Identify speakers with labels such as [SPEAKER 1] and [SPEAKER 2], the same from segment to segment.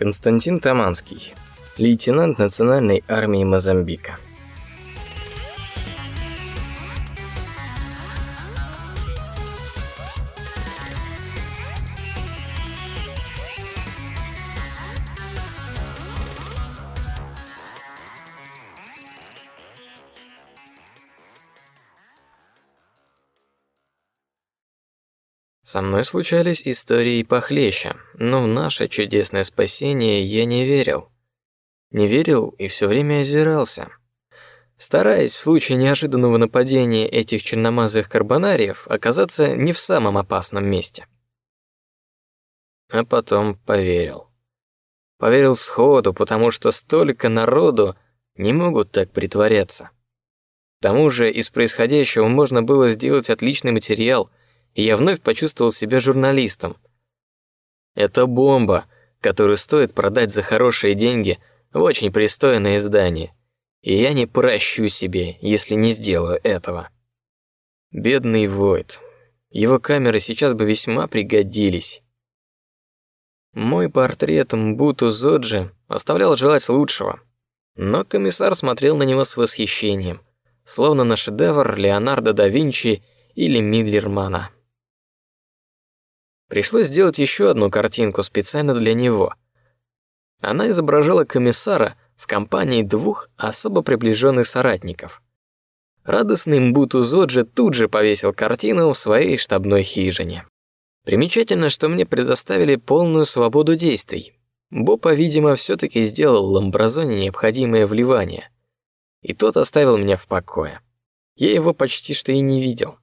[SPEAKER 1] Константин Таманский, лейтенант Национальной армии Мозамбика. Со мной случались истории похлеще, но в наше чудесное спасение я не верил. Не верил и все время озирался, стараясь в случае неожиданного нападения этих черномазых карбонариев оказаться не в самом опасном месте. А потом поверил. Поверил сходу, потому что столько народу не могут так притворяться. К тому же из происходящего можно было сделать отличный материал я вновь почувствовал себя журналистом. Это бомба, которую стоит продать за хорошие деньги в очень пристойное издание, и я не прощу себе, если не сделаю этого. Бедный Войт, его камеры сейчас бы весьма пригодились. Мой портрет Мбуту Зоджи оставлял желать лучшего, но комиссар смотрел на него с восхищением, словно на шедевр Леонардо да Винчи или Миллермана. Пришлось сделать еще одну картинку специально для него. Она изображала комиссара в компании двух особо приближенных соратников. Радостный Мбуту Зоджи тут же повесил картину в своей штабной хижине. Примечательно, что мне предоставили полную свободу действий. Бопа, видимо, все-таки сделал Ламбразоне необходимое вливание, и тот оставил меня в покое. Я его почти что и не видел.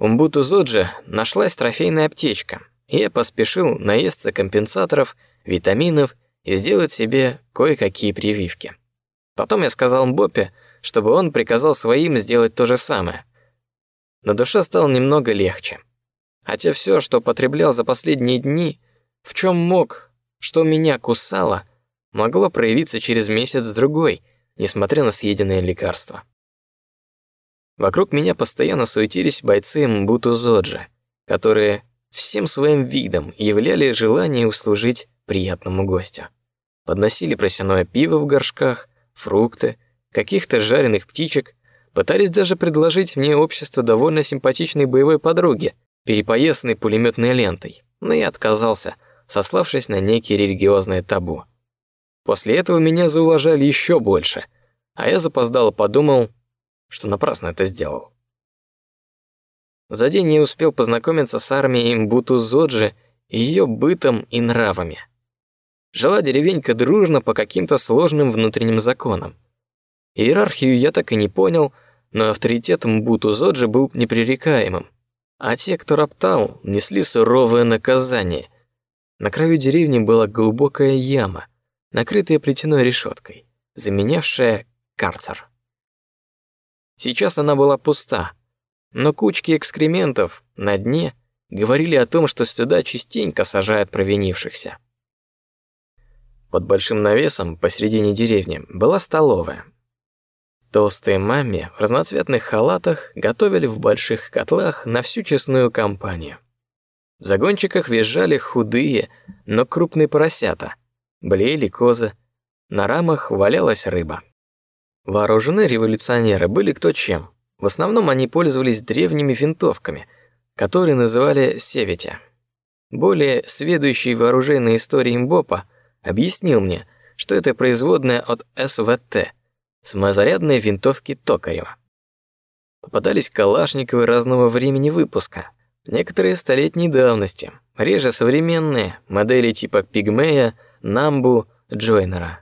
[SPEAKER 1] У Мбуту Зоджи нашлась трофейная аптечка, и я поспешил наесться компенсаторов, витаминов и сделать себе кое-какие прививки. Потом я сказал Мбопе, чтобы он приказал своим сделать то же самое. На душе стало немного легче. Хотя все, что потреблял за последние дни, в чем мог, что меня кусало, могло проявиться через месяц-другой, несмотря на съеденное лекарство. Вокруг меня постоянно суетились бойцы Мбуту-Зоджи, которые всем своим видом являли желание услужить приятному гостю. Подносили просяное пиво в горшках, фрукты, каких-то жареных птичек, пытались даже предложить мне общество довольно симпатичной боевой подруги, перепоясанной пулеметной лентой, но я отказался, сославшись на некие религиозные табу. После этого меня зауважали еще больше, а я запоздало подумал, что напрасно это сделал. За день не успел познакомиться с армией Мбуту-Зоджи ее бытом и нравами. Жила деревенька дружно по каким-то сложным внутренним законам. Иерархию я так и не понял, но авторитет Мбуту-Зоджи был непререкаемым, а те, кто роптал, несли суровое наказание. На краю деревни была глубокая яма, накрытая плетеной решеткой, заменявшая карцер. Сейчас она была пуста, но кучки экскрементов на дне говорили о том, что сюда частенько сажают провинившихся. Под большим навесом посредине деревни была столовая. Толстые мамми в разноцветных халатах готовили в больших котлах на всю честную компанию. В загончиках визжали худые, но крупные поросята, блеяли козы, на рамах валялась рыба. Вооружены революционеры были кто чем. В основном они пользовались древними винтовками, которые называли севити. Более сведущий в оружейной истории Мбопа объяснил мне, что это производная от СВТ, самозарядной винтовки Токарева. Попадались калашниковы разного времени выпуска, некоторые столетней давности, реже современные модели типа Пигмея, Намбу, Джойнера.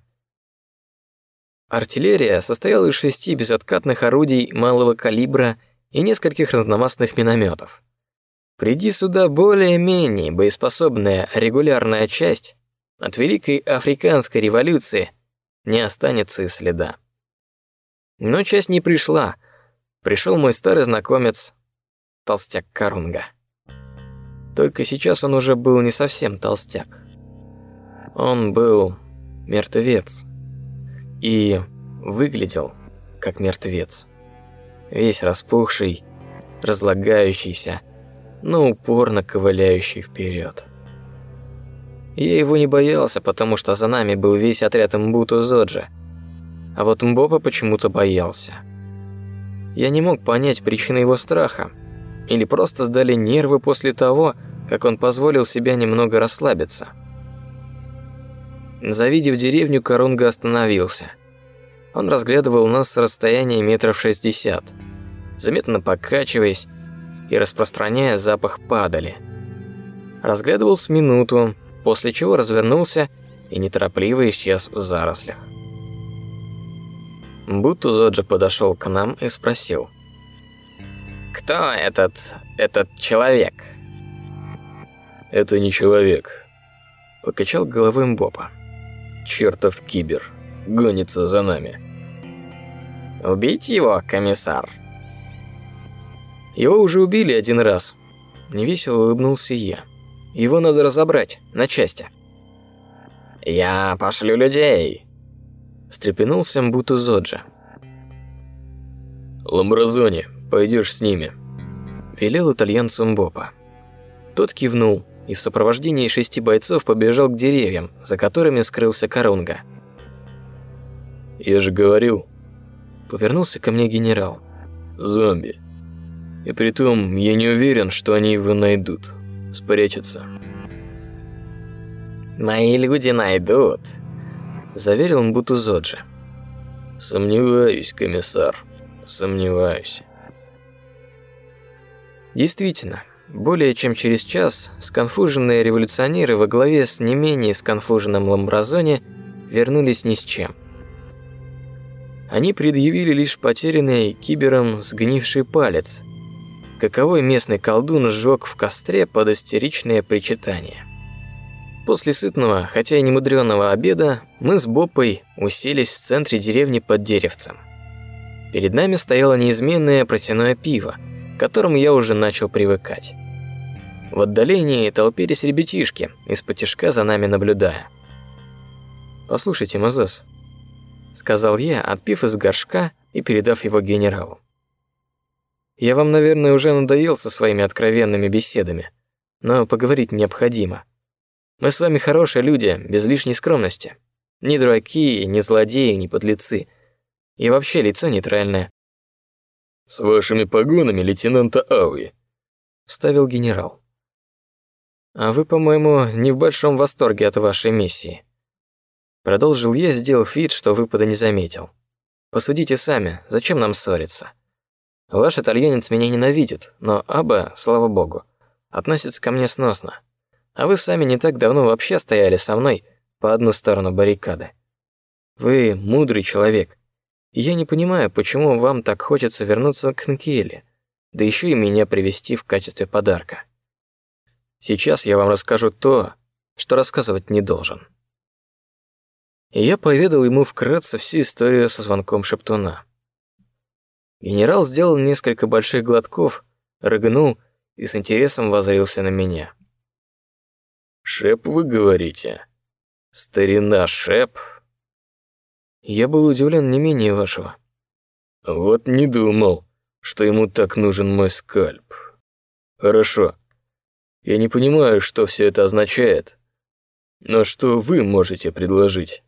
[SPEAKER 1] Артиллерия состояла из шести безоткатных орудий малого калибра и нескольких разномастных минометов. Приди сюда более-менее боеспособная регулярная часть, от Великой Африканской революции не останется и следа. Но часть не пришла. Пришел мой старый знакомец, толстяк Карунга. Только сейчас он уже был не совсем толстяк. Он был мертвец и выглядел как мертвец, весь распухший, разлагающийся, но упорно ковыляющий вперед. Я его не боялся, потому что за нами был весь отряд Мбуту Зоджи. А вот Мбопа почему-то боялся. Я не мог понять причины его страха. Или просто сдали нервы после того, как он позволил себя немного расслабиться. Завидев деревню, Корунга остановился. Он разглядывал нас с расстояния метров шестьдесят, заметно покачиваясь и распространяя запах падали. Разглядывал с минуту, после чего развернулся и неторопливо исчез в зарослях. Будто Зоджа подошел к нам и спросил: "Кто этот этот человек?"
[SPEAKER 2] "Это не человек", покачал головой Мбопа. "Чертов кибер гонится за нами".
[SPEAKER 1] "Убить его, комиссар?"
[SPEAKER 2] Его уже убили один раз. Невесело улыбнулся я. Его надо разобрать на части.
[SPEAKER 1] Я пошлю людей, встрепенулся Мбуту Зоджа.
[SPEAKER 2] Ламбразони, пойдешь с ними, велел итальянцу Мбопа. Тот кивнул и в сопровождении шести бойцов побежал к деревьям, за которыми скрылся Корунга. Я же говорил, повернулся ко мне генерал. Зомби. И притом я не уверен, что они его найдут, спрячутся.
[SPEAKER 1] Мои люди найдут, заверил
[SPEAKER 2] Мбутузоджи. Сомневаюсь, комиссар, сомневаюсь. Действительно, более чем через час сконфуженные революционеры во главе с не менее сконфуженным Ламбразони вернулись ни с чем. Они предъявили лишь потерянный кибером сгнивший палец, каковой местный колдун сжег в костре под истеричное причитание. После сытного, хотя и немудренного обеда, мы с Бопой уселись в центре деревни под деревцем. Перед нами стояло неизменное протяное пиво, к которому я уже начал привыкать. В отдалении толпились ребятишки, из-под за нами наблюдая. «Послушайте, Мазес», — сказал я, отпив из горшка и передав его генералу. «Я вам, наверное, уже надоел со своими откровенными беседами, но поговорить необходимо. Мы с вами хорошие люди, без лишней скромности. Ни дураки, ни злодеи, ни подлецы. И вообще лицо нейтральное. С вашими погонами, лейтенанта Ауи, вставил генерал.
[SPEAKER 1] А вы, по-моему, не в большом восторге от вашей миссии. Продолжил я, сделав вид, что выпада не заметил. Посудите сами, зачем нам ссориться? Ваш итальянец меня ненавидит, но Аба, слава богу, относится ко мне сносно. А вы сами не так давно вообще стояли со мной по одну сторону баррикады. Вы мудрый человек. Я не понимаю, почему вам так хочется вернуться к Нкеле, да еще и меня привести в качестве подарка. Сейчас я вам расскажу то, что рассказывать не должен. Я поведал ему вкратце всю историю со звонком Шептуна. Генерал сделал несколько больших глотков, рыгнул и с интересом воззрился на меня.
[SPEAKER 2] Шеп, вы говорите? Старина Шеп?
[SPEAKER 1] Я был удивлен не менее вашего.
[SPEAKER 2] Вот не думал, что ему так нужен мой скальп. Хорошо. Я не понимаю, что все это означает. Но что вы можете предложить?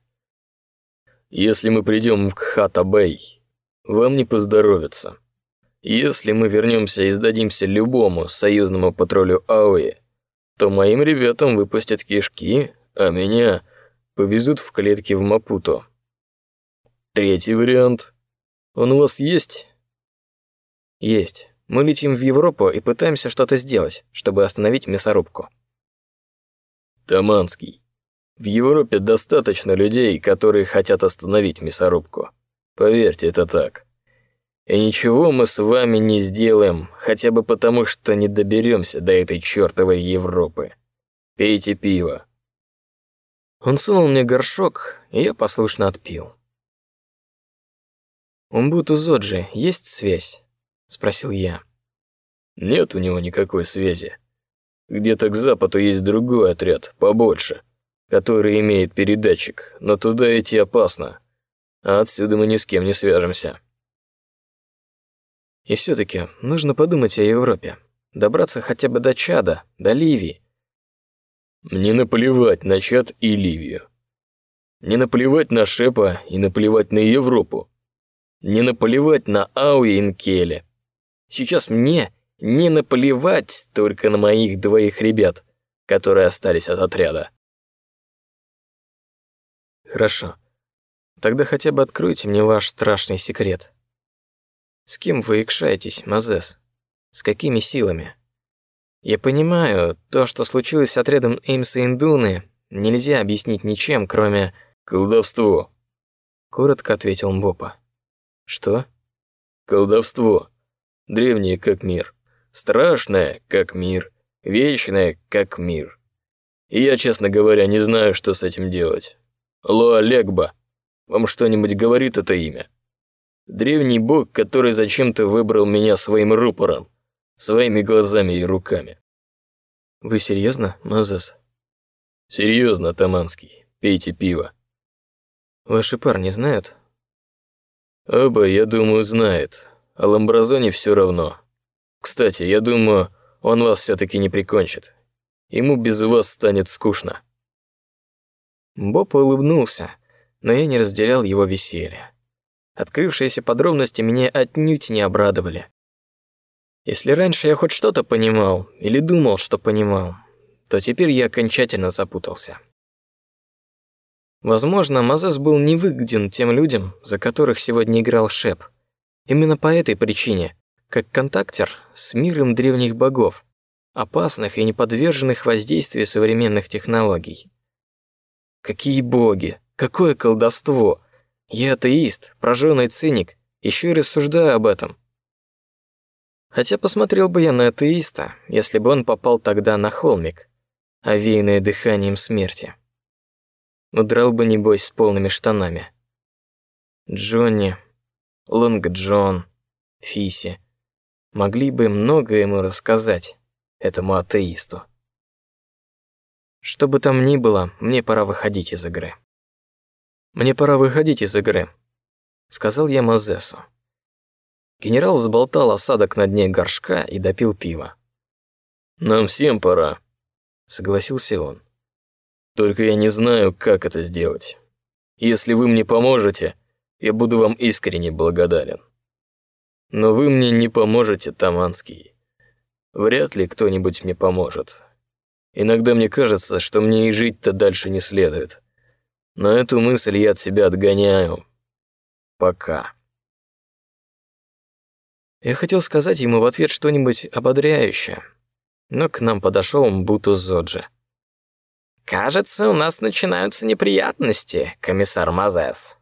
[SPEAKER 2] Если мы придем в Кхата-Бэй, вам не поздоровится. Если мы вернемся и сдадимся любому союзному патрулю Ауи, то моим ребятам выпустят кишки, а меня повезут в клетки в Мапуту. Третий вариант. Он у вас есть?
[SPEAKER 1] Есть. Мы летим в Европу и пытаемся что-то сделать, чтобы остановить мясорубку.
[SPEAKER 2] Таманский. В Европе достаточно людей, которые хотят остановить мясорубку. Поверьте, это так. И ничего мы с вами не сделаем, хотя бы потому, что не доберемся до этой чертовой Европы. Пейте пиво.
[SPEAKER 1] Он сунул мне горшок, и я послушно отпил. У Мбуту Зоджи есть связь? спросил я.
[SPEAKER 2] Нет у него никакой связи. Где-то к западу есть другой отряд, побольше, который имеет передатчик, но туда идти опасно. А отсюда мы ни с кем не свяжемся.
[SPEAKER 1] И все-таки нужно подумать о Европе, добраться хотя бы до Чада, до Ливии.
[SPEAKER 2] Мне наплевать на Чад и Ливию. Не наплевать на Шепа и наплевать на Европу. Не наплевать на Ауи и Нкеле. Сейчас мне не наплевать только на моих двоих ребят, которые остались от отряда.
[SPEAKER 1] Хорошо. Тогда хотя бы откройте мне ваш страшный секрет. С кем вы икшаетесь, Мазес? С какими силами? Я понимаю, то, что случилось с отрядом Эймса Индуны, нельзя объяснить ничем, кроме
[SPEAKER 2] колдовство.
[SPEAKER 1] Коротко ответил Мбопа. Что?
[SPEAKER 2] Колдовство. Древнее как мир, страшное как мир, вечное как мир. И я, честно говоря, не знаю, что с этим делать. Лоа Легба, вам что-нибудь говорит это имя? Древний бог, который зачем-то выбрал меня своим рупором своими глазами и руками.
[SPEAKER 1] Вы серьезно, Мазес?
[SPEAKER 2] Серьезно, Таманский. Пейте пиво.
[SPEAKER 1] Ваши парни знают?
[SPEAKER 2] Оба, я думаю, знает. А Ламбразоне все равно. Кстати, я думаю, он вас все-таки не прикончит. Ему без вас станет скучно.
[SPEAKER 1] Боб улыбнулся, но я не разделял его веселья. Открывшиеся подробности меня отнюдь не обрадовали. Если раньше я хоть что-то понимал или думал, что понимал, то теперь я окончательно запутался. Возможно, Мазес был невыгоден тем людям, за которых сегодня играл Шеп. Именно по этой причине, как контактер с миром древних богов, опасных и не подверженных воздействию современных технологий. Какие боги? Какое колдовство? Я атеист, прожженный циник, еще и рассуждаю об этом. Хотя посмотрел бы я на атеиста, если бы он попал тогда на холмик, овеянный дыханием смерти. Удрал бы небось с полными штанами. Джонни, Лонг Джон, Фиси могли бы много ему рассказать этому атеисту. Что бы там ни было, мне пора выходить из игры. Мне пора выходить из игры, сказал я Мазесу. Генерал взболтал осадок на дне горшка и допил пиво.
[SPEAKER 2] Нам всем пора, согласился он. Только я не знаю, как это сделать. Если вы мне поможете, я буду вам искренне благодарен. Но вы мне не поможете, Таманский. Вряд ли кто-нибудь мне поможет. Иногда мне кажется, что мне и жить-то дальше не следует. Но эту мысль я от себя отгоняю. Пока.
[SPEAKER 1] Я хотел сказать ему в ответ что-нибудь ободряющее, но к нам подошел Мбуту Зоджи.
[SPEAKER 3] «Кажется, у нас начинаются неприятности, комиссар Мазес».